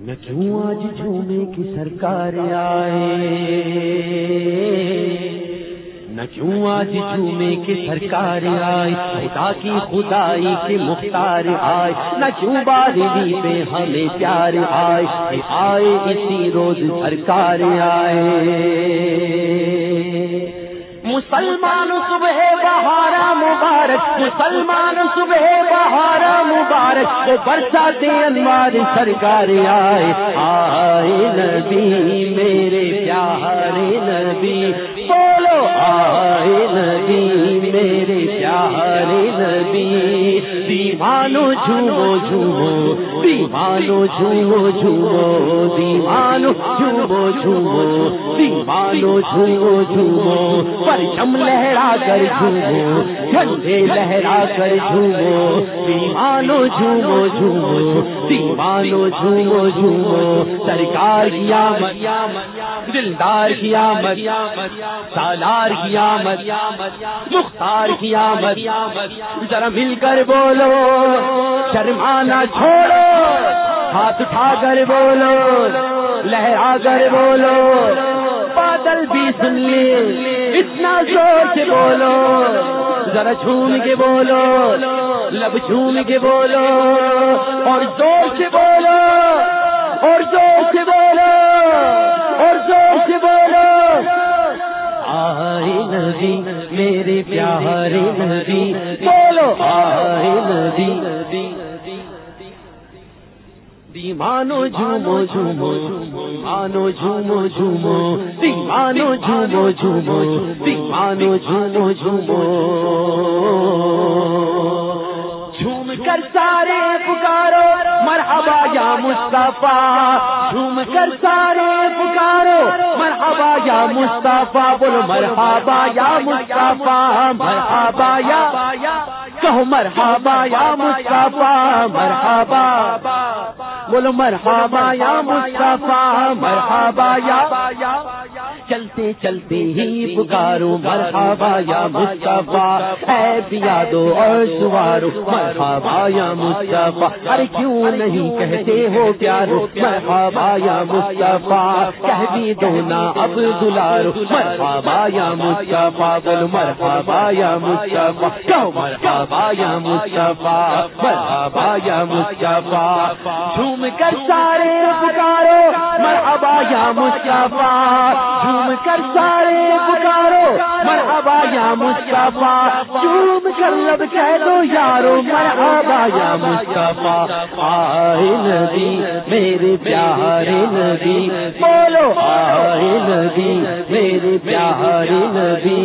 نہ کیوں آج جھومے کی سرکار آئے؟ نہ کیوں آج جھومے کی سرکار آئے؟ خدا کی خدائی کے مختار آئے؟ نہ کیوں بادی پہ ہمیں پیار آئے؟ آئے اسی روز سرکار آئے؟ مسلمان صبح بہارا مبارک، مسلمان صبح بہارا مبارک، تو برساتے انوار سرکار آئے۔ آئے نبی، میرے پیارے نبی نبی، میرے پیارے نبی دیوانو جھومو جھومو دیوانو جھومو جھومو دیوانو جھومو جھومو دیوانو جھومو جھومو، پرچم لہرا کر جھومو، جھنڈے لہرا کر جھومو دیوانو جھومو جھومو دیوانو جھومو جھومو، سرکار کی آمد، دلدار کی آمد، سالار کی آمد مختار کی آمد ذرا مل کر بولو، شرمانا چھوڑو، ہاتھ اٹھا کر بولو، لہرا کر بولو، بادل بھی سن لیے اتنا زور سے بولو، ذرا جھوم کے بولو، لب جھوم کے بولو، اور زور سے بولو، اور زور سے بولو، اور زور سے بولو آئے ندی میرے پیارے ندی بولو۔ آئے ندی دیوانو جھومو جھومو مانو جھومو جھومو دیوانو جھومو جھومو دیوانو جھومو جھومو۔ جھوم کر سارے پکارو، مرحبا یا مصطفیٰ۔ جھوم کر سارے پکارو، مرحبا یا مصطفیٰ بولو مرحبا یا مصطفیٰ، مرحبا یا کہو مرحبا یا مصطفیٰ، مرحبا۔ بولو مرحبا یا مصطفیٰ، مرحبا یا چلتے چلتے ہی پکارو، مرحبا یا مصطفیٰ۔ اے پیا اور سوارو مرحبا یا مصطفیٰ، ارے کیوں نہیں کہتے ہو پیارو؟ مرحبا یا مصطفیٰ، کہہ بھی دو نا اب دلارو مرحبا یا مصطفیٰ بولو مرحبا یا مصطفیٰ، کہو مرحبا یا مصطفیٰ مرحبا یا مصطفیٰ، جھوم کر سارے پکارو مرحبا یا مصطفیٰ، جھوم کر سارے پکارو مرحبا یا مصطفیٰ جھوم کر لب کہہ دو یارو مرحبا یا مصطفیٰ آئے نبی میرے پیارے نبی بولو آئے نبی میرے پیارے نبی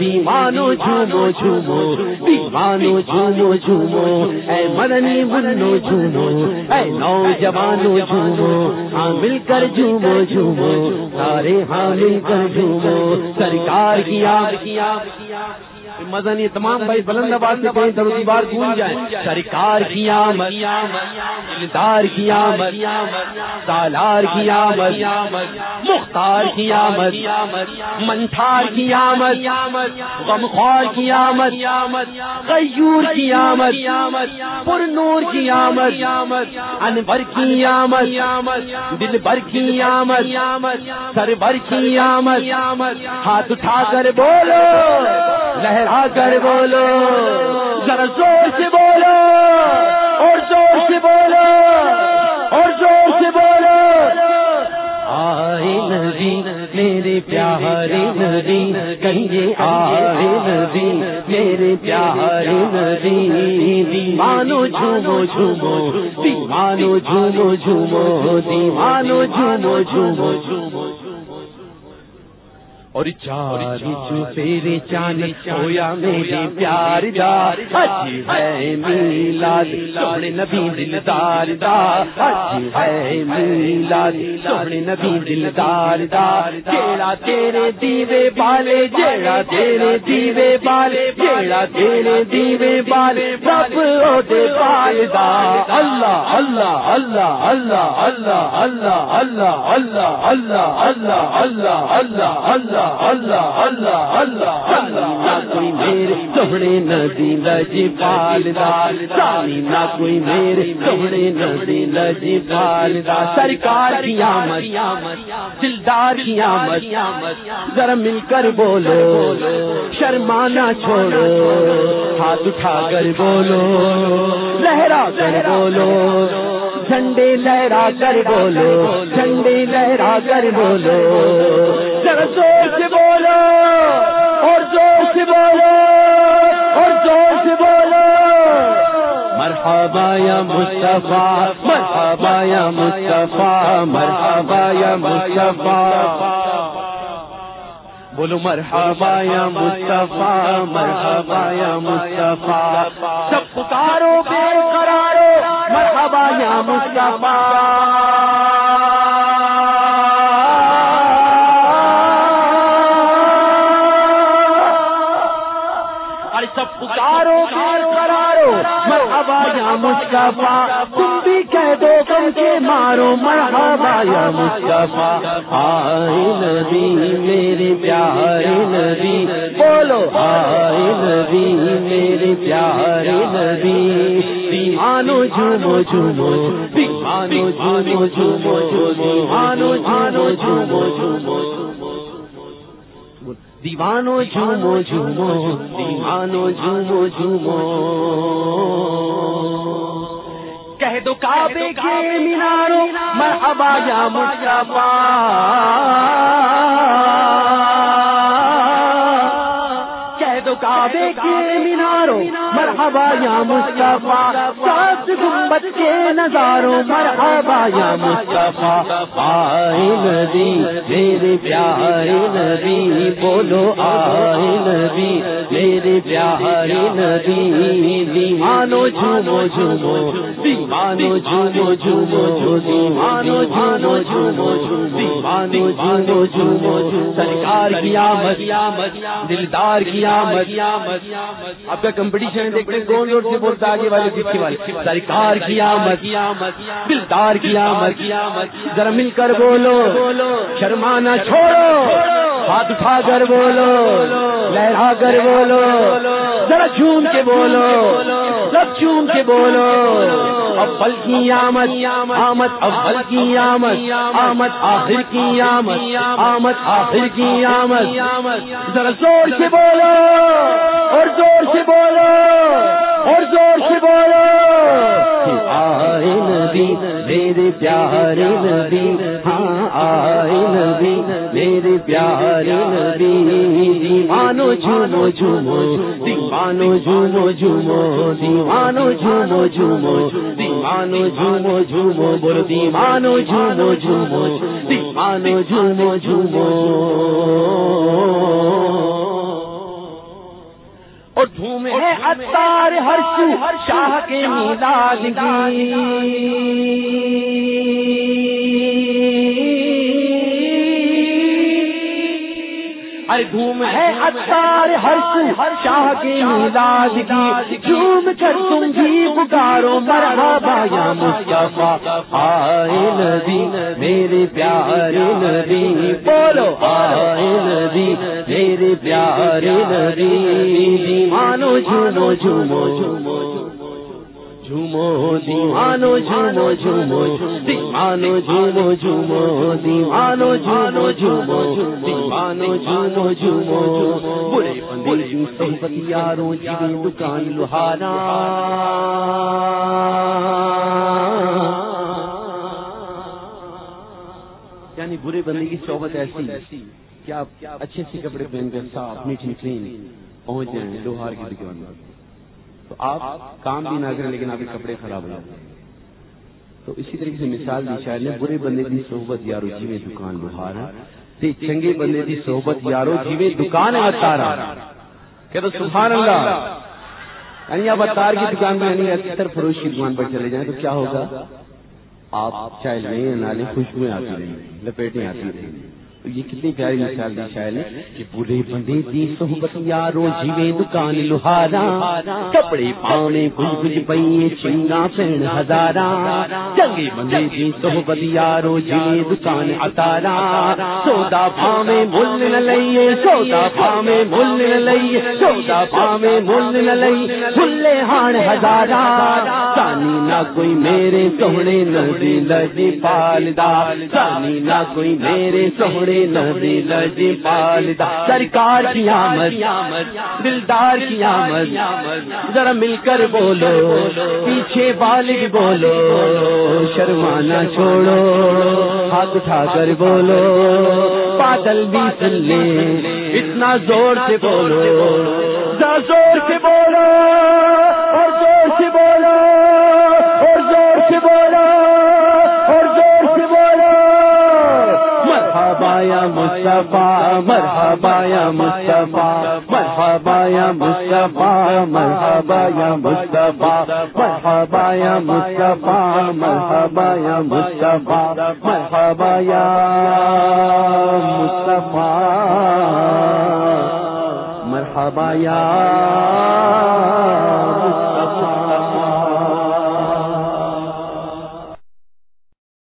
دیوانو جھومو جھومو دیوانو جھومو جھومو اے مدنی منو جھومو اے نوجوانو جھومو ہاں مل کر جھومو جھومو سارے ہاں مل کر جھومو سرکار کی آگ کی آگ مدن یہ تمام بھائی بلند آباد سے کہیں درودی بار گونج جائیں سرکار کی آمد دلدار کی آمد سالار کی آمد مختار کی آمد منتھار کی آمد غمخوار کی آمد غیور کی آمد پر نور کی آمد انور کی آمد دل بھر کی آمد سر بھر کی آمد ہاتھ اٹھا کر بولو لہرا کر بولو۔ ذرا زور سے بولو۔ اور زور سے بولو۔ اور زور سے بولو۔ آئے ندی میرے پیارے ندی کہیں آئے ندی میرے پیارے ندی دیوانو جھومو جھومو دیوانو جھومو جھومو دیوانو جھومو جھومو جھومو۔ اور چار چوپیرے چاند ہویا میرے پیار دا حج ہے میلاد سونے نبی دلدار دا حج ہے میلاد سونے نبی دلدار دا جیڑا تیرے دیوے بالے جیڑا تیرے دیوے بالے جیڑا تیرے دیوے بالے رب دے بال دا اللہ اللہ اللہ اللہ اللہ اللہ اللہ اللہ اللہ اللہ اللہ اللہ اللہ اللہ اللہ اللہ اللہ کوئی میرے سہنے ندی لجی پال دال سانی نہ کوئی میرے سہنے ندی لجی پال دال سرکار کی آمد دلدار کی آمد، ذرا مل کر بولو، شرمانا چھوڑو، ہاتھ اٹھا کر بولو، لہرا کر بولو، جھنڈے لہرا کر بولو، جھنڈے لہرا کر بولو، ذرا زور سے بولو، اور زور سے مرحبا یا مصطفیٰ، مرحبا یا مصطفیٰ، مرحبا یا مصطفیٰ. بولو مرحبا یا مصطفیٰ، مرحبا یا مصطفیٰ. سب پکارو، بے قرارو، مرحبا یا مصطفیٰ. سب پکارو، بے قرارو مرحبا یا مصطفیٰ، تم بھی کہہ دو کم کے مارو مرحبا یا مصطفیٰ۔ آئے نبی، میرے پیارے نبی۔ بولو، آئے نبی، میرے پیارے نبی۔ دیوانو جھومو جھومو، دیوانو جھومو جھومو۔ دیوانو جھومو جھومو جھومو۔ دیوانو جھومو جھومو دیوانو جھومو جھومو. کہہ دو کعبے کے میناروں مرحبا یا مصطفیٰ. کعبے کے میناروں، مرحبا یا مصطفیٰ سات گنبد کے نظاروں، مرحبا یا مصطفیٰ، آئے نبی، میرے پیارے نبی، بولو آئے نبی، میرے پیارے نبی دیوانو جھومو جھومو دیوانو جھومو جھومو دیوانو جھومو جھومو دیوانو جھومو جھومو، سرکار کی آمد، دلدار کی آمد آپ کا کمپٹیشن دیکھتے کون روڈ سے بولتا آگے والے، پیچھے والے۔ سرکار کی آمد دلدار کی آمد ذرا مل کر بولو، شرمانا چھوڑو، ہاتھ اٹھا کر بولو، لہرا کر بولو، ذرا جھوم کے بولو۔ سب جھوم کے بولو۔ ابل کی آمد آمد ابل کی آمد آمد آخر کی آمد آمد آخر کی آمد۔ ذرا زور سے بولو اور زور سے بولو اور زور سے نبی، میرے پیارے نبی ہاں آئے نبی، میرے پیارے نبی دیوانو جھومو جھومو دیوانو جھومو جھومو دیوانو جھومو جھومو دیوانو جھومو جھومو بول دیوانو جھومو جھومو دیوانو جھومو جھومو۔ اور دھوم ہے اتار ہر سو شاہ کے میلاد ارے دھوم ہے اتار ہر سو، شاہ کے میلاد کی۔ جھوم کر تم بھی پکارو، مرحبا یا مصطفیٰ۔ آئے نبی، میرے پیارے نبی۔ بولو، آئے نبی، میرے پیارے نبی۔ دیوانو جھومو جھومو جھومو۔ جھومو، دیوانو جھومو جھومو، دیوانو جھومو جھومو، دیوانو جھومو جھومو، دیوانو جھومو جھومو برے بندے جو صحبت یاروں جی دکان لہارا یعنی برے بندے کی صحبت ایسی کہ آپ اچھے اچھے کپڑے پہن کر صاف میٹھی کلین پہنچ جائیں لوہار کی دکان میں تو آپ کام بھی نہ کریں لیکن آپ کے کپڑے خراب ہو جاتے تو اسی طریقے سے مثال دی شاید نے، برے بندے کی صحبت یارو جی میں دکان لوہارا تے چنگے بندے کی صحبت یارو جی میں دکان اتارا کہ تو سبحان اللہ۔ یعنی آپ اتار کی دکان میں یعنی اکثر فروش کی دکان پر چلے جائیں تو کیا ہوگا؟ آپ چائے لیں نہ لیں خوشبوئیں آتی رہیں، لپیٹیں آتی رہیں۔ تو یہ کتنی پیاری مثال دی شاعر نے کہ بولے بندے دی صحبت یارو جیوے دکان لوہارا، کپڑے پاوے کچھ کچھ پئیے چنگا پین ہزارا چنگے بندے دی صحبت یارو جیوے دکان اتارا۔ سودا پاوے مل نہ لئیے، سودا پاوے مل نہ لئیے، سودا پاوے مل نہ لئیے، کھلے ہان ہزارا سانی نہ کوئی میرے سونے ندی لجی پالدا سانی نہ کوئی میرے سونے نبی لجی پالدا سرکار کی آمد، دلدار کی آمد، ذرا مل کر بولو، پیچھے بالغ بولو، شرمانا چھوڑو ہاتھ اٹھا کر بولو، بادل بھی سن لے اتنا زور سے بولو زور سے بولو، اور زور سے بولو۔ یا مصطفیٰ، مرحبا یا مصطفیٰ، مرحبا یا مصطفیٰ، مرحبا یا مصطفیٰ، مرحبا یا مصطفیٰ، مرحبا یا مصطفیٰ، مرحبا یا مصطفیٰ، مرحبا یا مصطفیٰ.